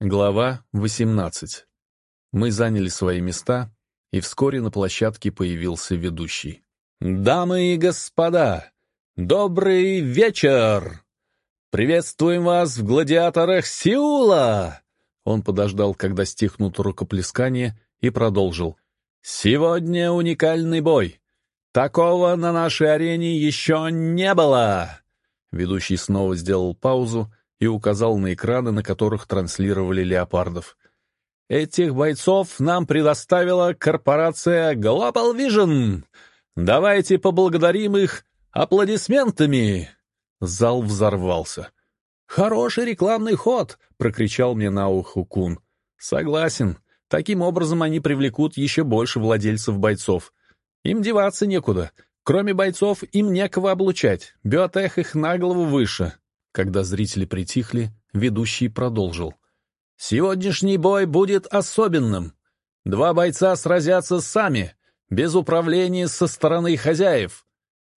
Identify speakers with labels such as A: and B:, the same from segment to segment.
A: Глава 18. Мы заняли свои места, и вскоре на площадке появился ведущий. «Дамы и господа, добрый вечер! Приветствуем вас в гладиаторах Сеула!» Он подождал, когда стихнут рукоплескания, и продолжил. «Сегодня уникальный бой. Такого на нашей арене еще не было!» Ведущий снова сделал паузу, и указал на экраны, на которых транслировали леопардов. «Этих бойцов нам предоставила корпорация Global Vision. Давайте поблагодарим их аплодисментами!» Зал взорвался. «Хороший рекламный ход!» — прокричал мне на ухо Кун. «Согласен. Таким образом они привлекут еще больше владельцев бойцов. Им деваться некуда. Кроме бойцов, им некого облучать. Биотех их на голову выше. Когда зрители притихли, ведущий продолжил. «Сегодняшний бой будет особенным. Два бойца сразятся сами, без управления со стороны хозяев.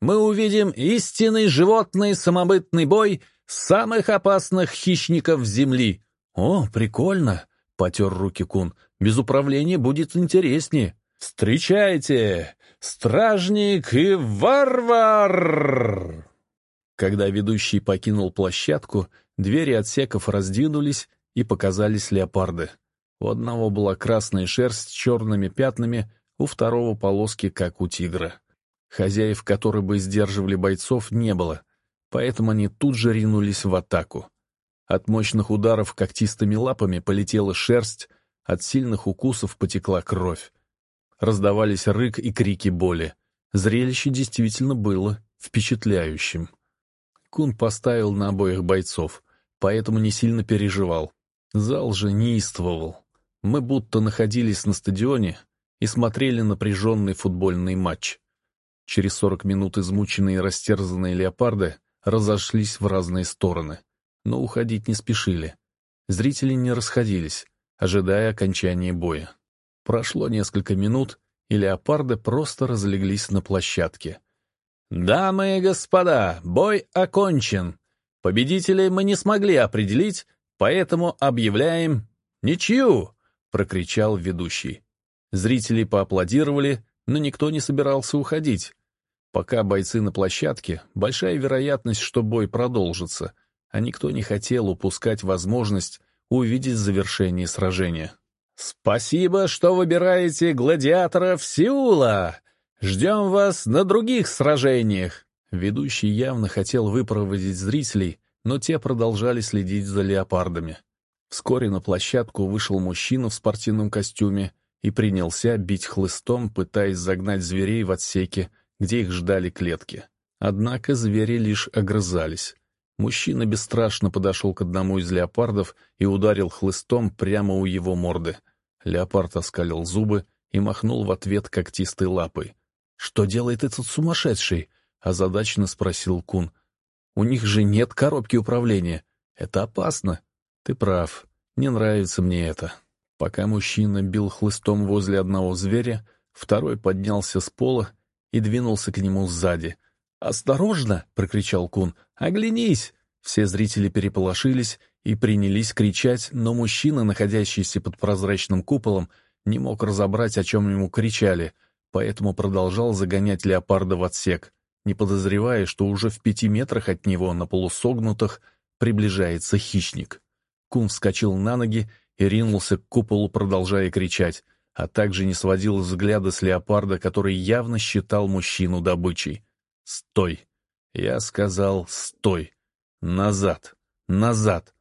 A: Мы увидим истинный животный самобытный бой самых опасных хищников Земли». «О, прикольно!» — потер руки Кун. «Без управления будет интереснее». «Встречайте! Стражник и варвар!» Когда ведущий покинул площадку, двери отсеков раздвинулись, и показались леопарды. У одного была красная шерсть с черными пятнами, у второго полоски, как у тигра. Хозяев, которые бы сдерживали бойцов, не было, поэтому они тут же ринулись в атаку. От мощных ударов когтистыми лапами полетела шерсть, от сильных укусов потекла кровь. Раздавались рык и крики боли. Зрелище действительно было впечатляющим. Кун поставил на обоих бойцов, поэтому не сильно переживал. Зал же неистовывал. Мы будто находились на стадионе и смотрели напряженный футбольный матч. Через сорок минут измученные и растерзанные леопарды разошлись в разные стороны, но уходить не спешили. Зрители не расходились, ожидая окончания боя. Прошло несколько минут, и леопарды просто разлеглись на площадке — «Дамы и господа, бой окончен. Победителей мы не смогли определить, поэтому объявляем ничью!» — прокричал ведущий. Зрители поаплодировали, но никто не собирался уходить. Пока бойцы на площадке, большая вероятность, что бой продолжится, а никто не хотел упускать возможность увидеть завершение сражения. «Спасибо, что выбираете гладиаторов Сеула!» Ждем вас на других сражениях!» Ведущий явно хотел выпроводить зрителей, но те продолжали следить за леопардами. Вскоре на площадку вышел мужчина в спортивном костюме и принялся бить хлыстом, пытаясь загнать зверей в отсеки, где их ждали клетки. Однако звери лишь огрызались. Мужчина бесстрашно подошел к одному из леопардов и ударил хлыстом прямо у его морды. Леопард оскалил зубы и махнул в ответ когтистой лапой. «Что делает этот сумасшедший?» — озадаченно спросил Кун. «У них же нет коробки управления. Это опасно». «Ты прав. Не нравится мне это». Пока мужчина бил хлыстом возле одного зверя, второй поднялся с пола и двинулся к нему сзади. «Осторожно!» — прокричал Кун. «Оглянись!» Все зрители переполошились и принялись кричать, но мужчина, находящийся под прозрачным куполом, не мог разобрать, о чем ему кричали — поэтому продолжал загонять леопарда в отсек, не подозревая, что уже в пяти метрах от него на полусогнутых приближается хищник. Кум вскочил на ноги и ринулся к куполу, продолжая кричать, а также не сводил взгляда с леопарда, который явно считал мужчину добычей. «Стой!» Я сказал «стой!» «Назад! Назад!»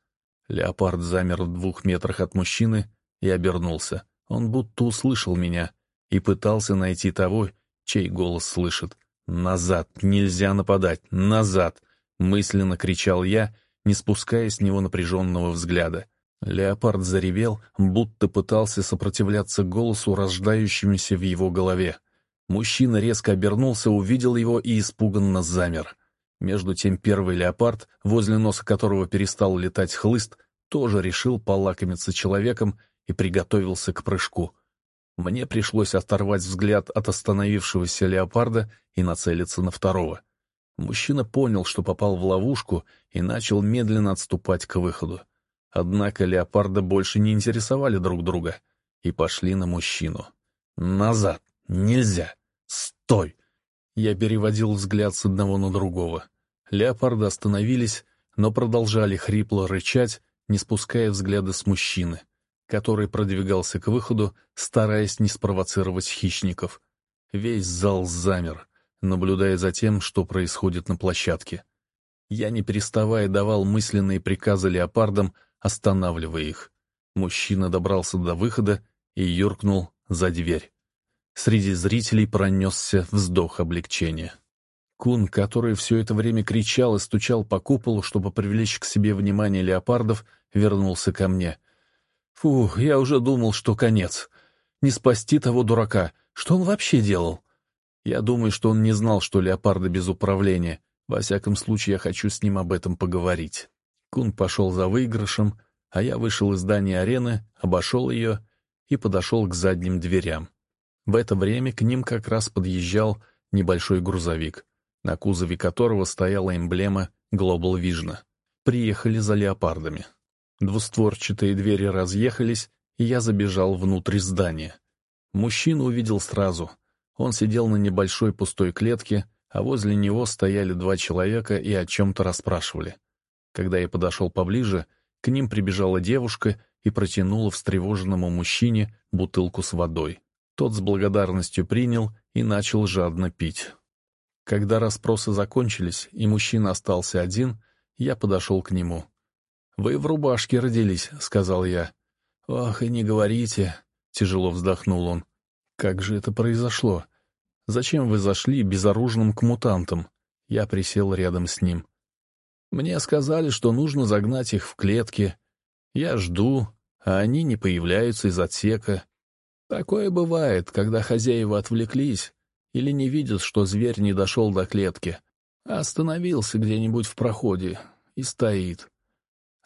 A: Леопард замер в двух метрах от мужчины и обернулся. Он будто услышал меня и пытался найти того, чей голос слышит. «Назад! Нельзя нападать! Назад!» — мысленно кричал я, не спуская с него напряженного взгляда. Леопард заревел, будто пытался сопротивляться голосу, рождающемуся в его голове. Мужчина резко обернулся, увидел его и испуганно замер. Между тем первый леопард, возле носа которого перестал летать хлыст, тоже решил полакомиться человеком и приготовился к прыжку. Мне пришлось оторвать взгляд от остановившегося леопарда и нацелиться на второго. Мужчина понял, что попал в ловушку, и начал медленно отступать к выходу. Однако леопарда больше не интересовали друг друга и пошли на мужчину. «Назад! Нельзя! Стой!» Я переводил взгляд с одного на другого. Леопарды остановились, но продолжали хрипло рычать, не спуская взгляда с мужчины, который продвигался к выходу, стараясь не спровоцировать хищников. Весь зал замер, наблюдая за тем, что происходит на площадке. Я, не переставая, давал мысленные приказы леопардам, останавливая их. Мужчина добрался до выхода и юркнул за дверь. Среди зрителей пронесся вздох облегчения. Кун, который все это время кричал и стучал по куполу, чтобы привлечь к себе внимание леопардов, вернулся ко мне. «Фу, я уже думал, что конец. Не спасти того дурака. Что он вообще делал?» Я думаю, что он не знал, что леопарды без управления. Во всяком случае, я хочу с ним об этом поговорить. Кун пошел за выигрышем, а я вышел из здания арены, обошел ее и подошел к задним дверям. В это время к ним как раз подъезжал небольшой грузовик, на кузове которого стояла эмблема Global Vision. Приехали за леопардами. Двустворчатые двери разъехались, и я забежал внутрь здания. Мужчину увидел сразу. Он сидел на небольшой пустой клетке, а возле него стояли два человека и о чем-то расспрашивали. Когда я подошел поближе, к ним прибежала девушка и протянула встревоженному мужчине бутылку с водой. Тот с благодарностью принял и начал жадно пить. Когда расспросы закончились, и мужчина остался один, я подошел к нему. «Вы в рубашке родились», — сказал я. «Ох, и не говорите», — тяжело вздохнул он. «Как же это произошло? Зачем вы зашли безоружным к мутантам?» Я присел рядом с ним. «Мне сказали, что нужно загнать их в клетки. Я жду, а они не появляются из отсека. Такое бывает, когда хозяева отвлеклись или не видят, что зверь не дошел до клетки, а остановился где-нибудь в проходе и стоит.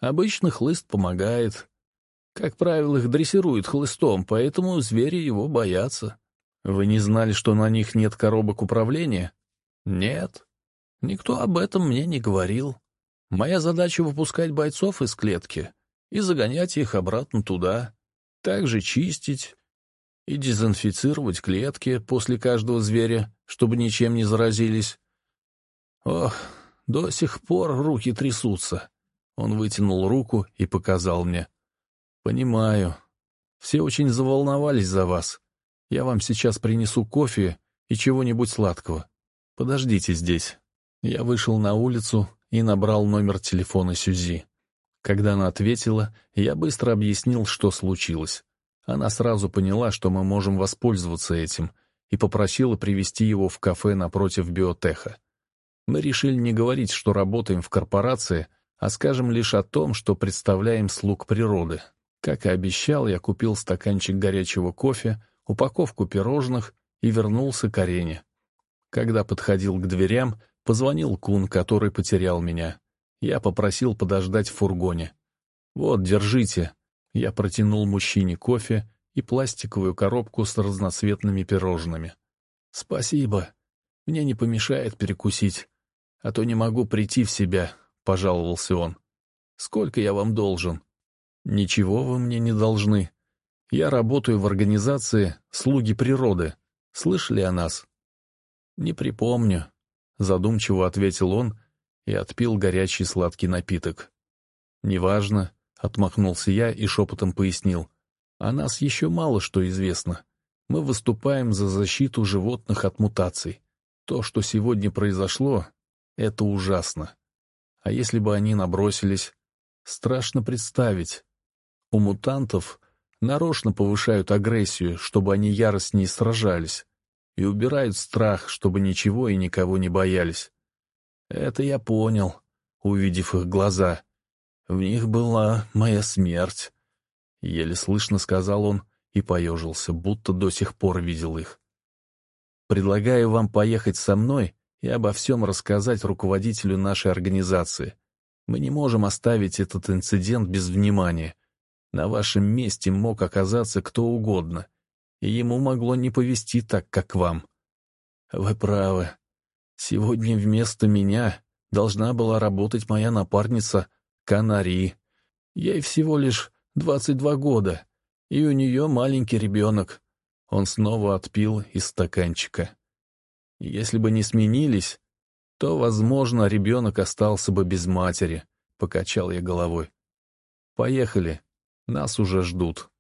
A: Обычно хлыст помогает. Как правило, их дрессируют хлыстом, поэтому звери его боятся. Вы не знали, что на них нет коробок управления? Нет. Никто об этом мне не говорил. Моя задача — выпускать бойцов из клетки и загонять их обратно туда, также чистить и дезинфицировать клетки после каждого зверя, чтобы ничем не заразились. Ох, до сих пор руки трясутся. Он вытянул руку и показал мне. «Понимаю. Все очень заволновались за вас. Я вам сейчас принесу кофе и чего-нибудь сладкого. Подождите здесь». Я вышел на улицу и набрал номер телефона Сюзи. Когда она ответила, я быстро объяснил, что случилось. Она сразу поняла, что мы можем воспользоваться этим, и попросила привести его в кафе напротив биотеха. Мы решили не говорить, что работаем в корпорации, а скажем лишь о том, что представляем слуг природы. Как и обещал, я купил стаканчик горячего кофе, упаковку пирожных и вернулся к арене. Когда подходил к дверям, Позвонил Кун, который потерял меня. Я попросил подождать в фургоне. «Вот, держите». Я протянул мужчине кофе и пластиковую коробку с разноцветными пирожными. «Спасибо. Мне не помешает перекусить. А то не могу прийти в себя», — пожаловался он. «Сколько я вам должен?» «Ничего вы мне не должны. Я работаю в организации «Слуги природы». Слышали о нас?» «Не припомню. Задумчиво ответил он и отпил горячий сладкий напиток. «Неважно», — отмахнулся я и шепотом пояснил. «О нас еще мало что известно. Мы выступаем за защиту животных от мутаций. То, что сегодня произошло, это ужасно. А если бы они набросились? Страшно представить. У мутантов нарочно повышают агрессию, чтобы они яростнее сражались и убирают страх, чтобы ничего и никого не боялись. Это я понял, увидев их глаза. В них была моя смерть. Еле слышно сказал он и поежился, будто до сих пор видел их. Предлагаю вам поехать со мной и обо всем рассказать руководителю нашей организации. Мы не можем оставить этот инцидент без внимания. На вашем месте мог оказаться кто угодно, и ему могло не повести так, как вам. Вы правы. Сегодня вместо меня должна была работать моя напарница Канари. Ей всего лишь двадцать два года, и у нее маленький ребенок. Он снова отпил из стаканчика. Если бы не сменились, то, возможно, ребенок остался бы без матери, — покачал я головой. Поехали, нас уже ждут.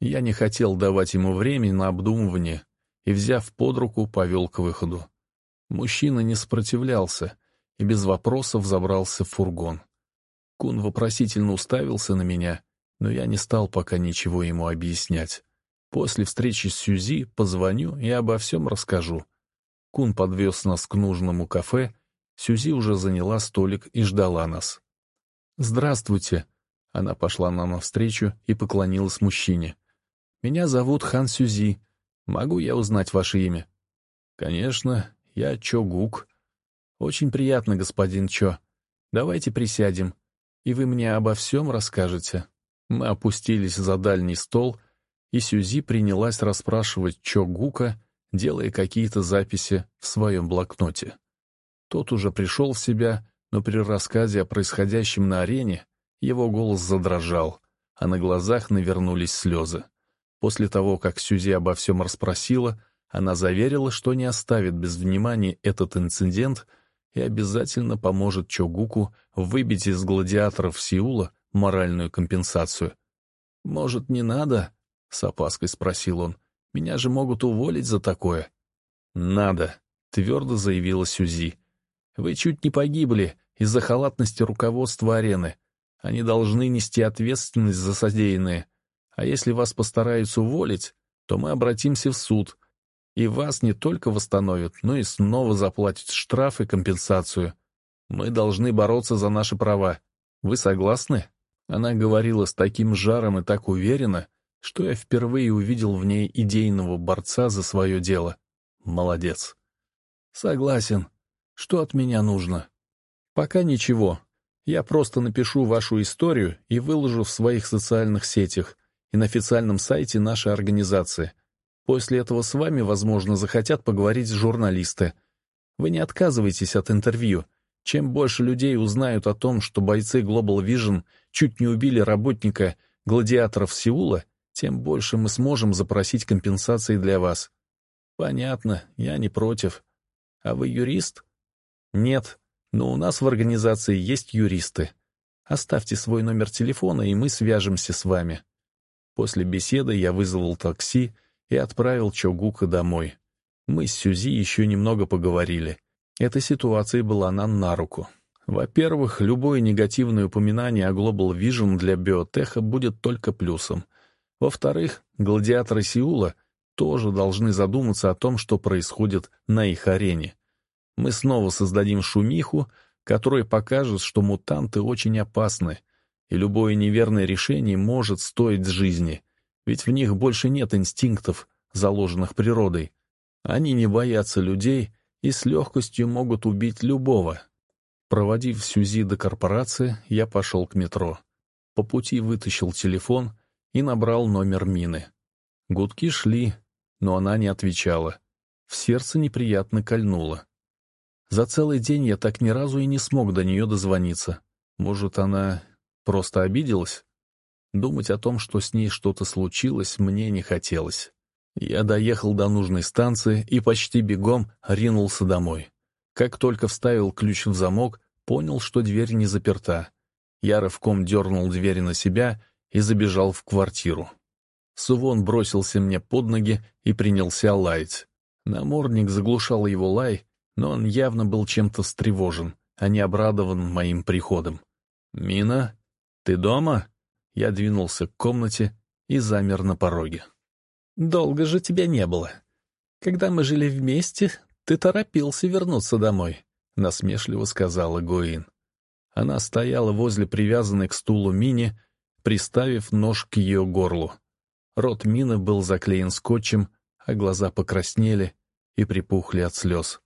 A: Я не хотел давать ему время на обдумывание и, взяв под руку, повел к выходу. Мужчина не сопротивлялся и без вопросов забрался в фургон. Кун вопросительно уставился на меня, но я не стал пока ничего ему объяснять. После встречи с Сюзи позвоню и обо всем расскажу. Кун подвез нас к нужному кафе, Сюзи уже заняла столик и ждала нас. «Здравствуйте!» Она пошла нам навстречу и поклонилась мужчине. «Меня зовут Хан Сюзи. Могу я узнать ваше имя?» «Конечно, я Чо Гук. Очень приятно, господин Чо. Давайте присядем, и вы мне обо всем расскажете. Мы опустились за дальний стол, и Сюзи принялась расспрашивать Чо Гука, делая какие-то записи в своем блокноте. Тот уже пришел в себя, но при рассказе о происходящем на арене его голос задрожал, а на глазах навернулись слезы. После того, как Сюзи обо всем расспросила, она заверила, что не оставит без внимания этот инцидент и обязательно поможет Чогуку выбить из гладиаторов Сеула моральную компенсацию. «Может, не надо?» — с опаской спросил он. «Меня же могут уволить за такое». «Надо», — твердо заявила Сюзи. «Вы чуть не погибли из-за халатности руководства арены. Они должны нести ответственность за содеянное. А если вас постараются уволить, то мы обратимся в суд, и вас не только восстановят, но и снова заплатят штраф и компенсацию. Мы должны бороться за наши права. Вы согласны?» Она говорила с таким жаром и так уверенно, что я впервые увидел в ней идейного борца за свое дело. Молодец. «Согласен. Что от меня нужно?» «Пока ничего. Я просто напишу вашу историю и выложу в своих социальных сетях и на официальном сайте нашей организации. После этого с вами, возможно, захотят поговорить журналисты. Вы не отказывайтесь от интервью. Чем больше людей узнают о том, что бойцы Global Vision чуть не убили работника гладиаторов Сеула, тем больше мы сможем запросить компенсации для вас. Понятно, я не против. А вы юрист? Нет, но у нас в организации есть юристы. Оставьте свой номер телефона, и мы свяжемся с вами. После беседы я вызвал такси, и отправил Чогука домой. Мы с Сюзи еще немного поговорили. Эта ситуация была нам на руку. Во-первых, любое негативное упоминание о Global Vision для биотеха будет только плюсом. Во-вторых, гладиаторы Сеула тоже должны задуматься о том, что происходит на их арене. Мы снова создадим шумиху, которая покажет, что мутанты очень опасны, и любое неверное решение может стоить жизни ведь в них больше нет инстинктов, заложенных природой. Они не боятся людей и с легкостью могут убить любого. Проводив Сюзи до корпорации, я пошел к метро. По пути вытащил телефон и набрал номер Мины. Гудки шли, но она не отвечала. В сердце неприятно кольнуло. За целый день я так ни разу и не смог до нее дозвониться. Может, она просто обиделась? Думать о том, что с ней что-то случилось, мне не хотелось. Я доехал до нужной станции и почти бегом ринулся домой. Как только вставил ключ в замок, понял, что дверь не заперта. Я рывком дернул двери на себя и забежал в квартиру. Сувон бросился мне под ноги и принялся лаять. Намордник заглушал его лай, но он явно был чем-то встревожен, а не обрадован моим приходом. «Мина, ты дома?» Я двинулся к комнате и замер на пороге. «Долго же тебя не было. Когда мы жили вместе, ты торопился вернуться домой», — насмешливо сказала Гуин. Она стояла возле привязанной к стулу Мини, приставив нож к ее горлу. Рот Мины был заклеен скотчем, а глаза покраснели и припухли от слез.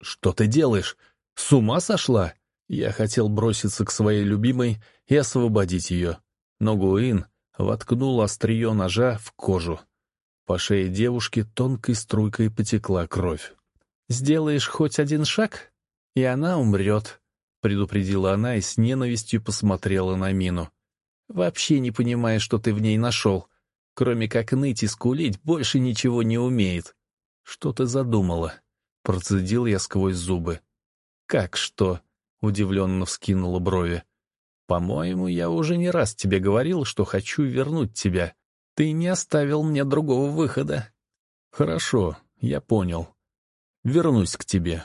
A: «Что ты делаешь? С ума сошла?» Я хотел броситься к своей любимой и освободить ее но Гуин воткнул острие ножа в кожу. По шее девушки тонкой струйкой потекла кровь. «Сделаешь хоть один шаг, и она умрет», — предупредила она и с ненавистью посмотрела на Мину. Вообще не понимая, что ты в ней нашел. Кроме как ныть и скулить, больше ничего не умеет. Что ты задумала? Процедил я сквозь зубы. Как что? Удивленно вскинула брови. По-моему, я уже не раз тебе говорил, что хочу вернуть тебя. Ты не оставил мне другого выхода. Хорошо, я понял. Вернусь к тебе.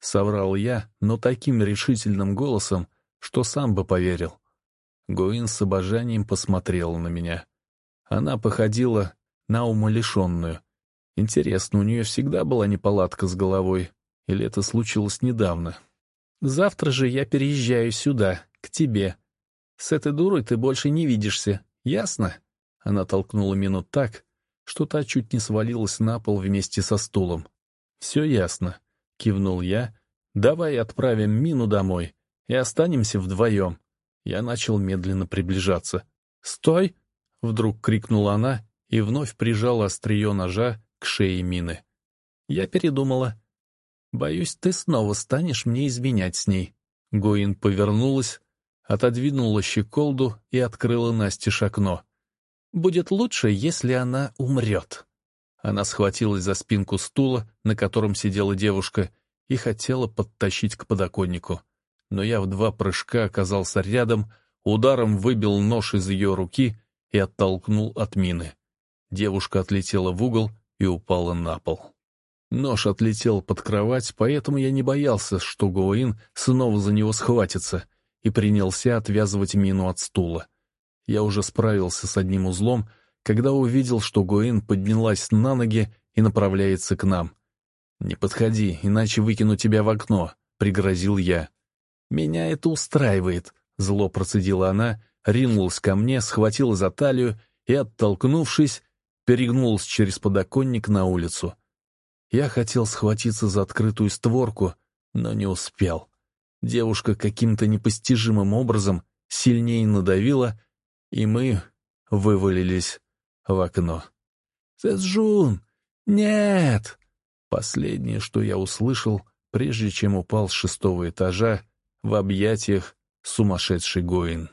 A: Соврал я, но таким решительным голосом, что сам бы поверил. Гуин с обожанием посмотрела на меня. Она походила на умалишенную. Интересно, у нее всегда была неполадка с головой? Или это случилось недавно? Завтра же я переезжаю сюда, к тебе. С этой дурой ты больше не видишься, ясно? Она толкнула Мину так, что та чуть не свалилась на пол вместе со стулом. «Все ясно», — кивнул я. «Давай отправим Мину домой и останемся вдвоем». Я начал медленно приближаться. «Стой!» — вдруг крикнула она и вновь прижала острие ножа к шее Мины. Я передумала. «Боюсь, ты снова станешь мне изменять с ней». Гоин повернулась, отодвинула щеколду и открыла настежь окно. Будет лучше, если она умрет. Она схватилась за спинку стула, на котором сидела девушка, и хотела подтащить к подоконнику. Но я в два прыжка оказался рядом, ударом выбил нож из ее руки и оттолкнул от мины. Девушка отлетела в угол и упала на пол. Нож отлетел под кровать, поэтому я не боялся, что Гоин снова за него схватится, и принялся отвязывать мину от стула. Я уже справился с одним узлом, когда увидел, что Гуин поднялась на ноги и направляется к нам. «Не подходи, иначе выкину тебя в окно», — пригрозил я. «Меня это устраивает», — зло процедила она, ринулась ко мне, схватила за талию и, оттолкнувшись, перегнулась через подоконник на улицу. Я хотел схватиться за открытую створку, но не успел. Девушка каким-то непостижимым образом сильнее надавила, и мы вывалились в окно. «Сэджун! Нет!» Последнее, что я услышал, прежде чем упал с шестого этажа в объятиях сумасшедший Гоин.